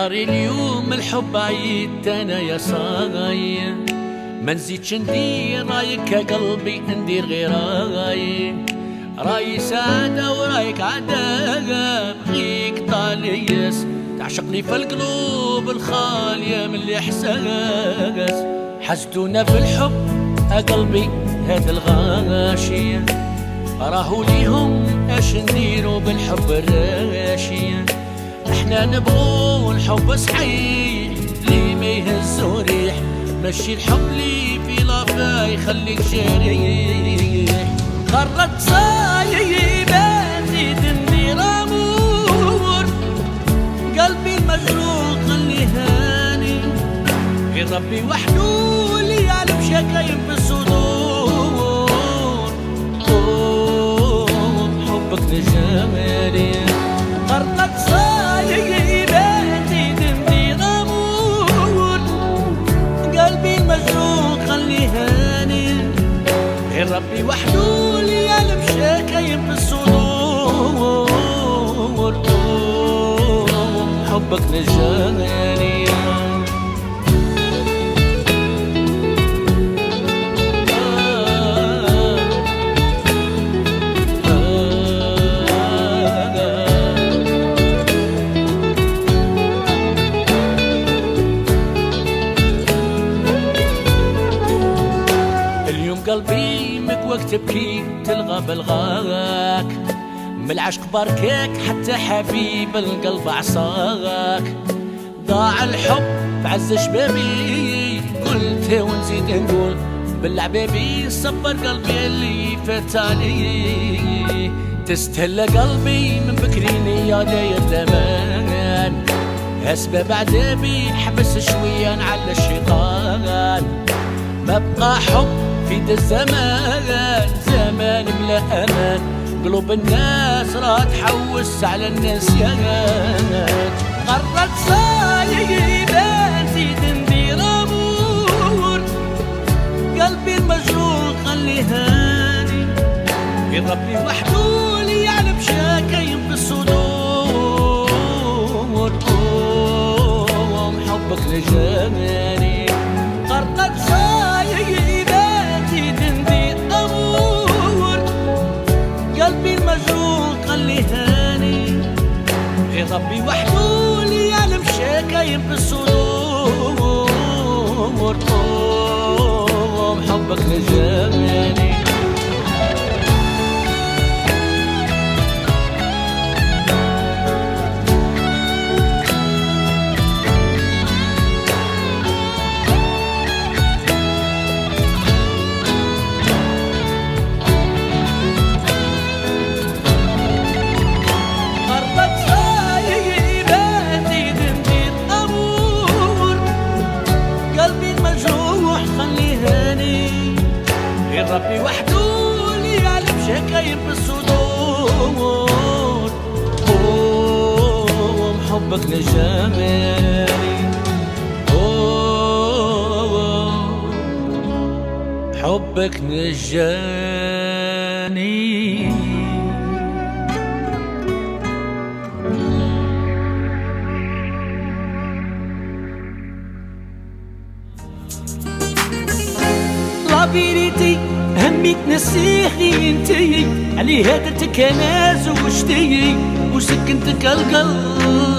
قراري اليوم الحب عيد أنا يا صاغي. ما نزيدش ندير رايك يا قلبي ندير غير راي راي سعادة ورايك عداقة بغيك طاليس. تعشقني في القلوب الخالية من الإحساس حسدونا في الحب قلبي هذا الغاشية. راهو ليهم أش نديرو بالحب الراشية. إحنا نبغو الحب صحيح لي ما يهزو ريح. مشي الحب لي في لافا يخليك جريح. قررت صايبة نزيد ندير امور قلبي المجروح خليه هاني. غير ربي وحده شكاين في الصدور. حبك لجمالي قررت صايبة ربي وحده اللي يعلم شكاين في الصدور. حبك نجاني قلبي مكوك تبكي تلغى بالغاك. من العشق بركاك حتى حبيب القلب عصاك. ضاع الحب في عز شبابي قلت ونزيد نقول بالعبابي صبر قلبي اللي فات علي تستهل قلبي من بكريني يا داير الامان اسباب عذابي حبس شوية على الشيطان بقى حب في ده الزمان زمان بلا أمان. قلوب الناس راه تحوس على النسيان قررت صايبة نزيد ندير امور قلبي المجروح خليه هاني ربي وحده غير ربي وحده اللي يعلم شاكين في الصدور أوه، حبك لجمالي ربي وحده اللي يعلم شكاين في الصدور. أوه، حبك لجمالي حبك نجاني لا فيريتي همي تنسيني انتي علي هذا تكناز وشتي وسكنتك القلب.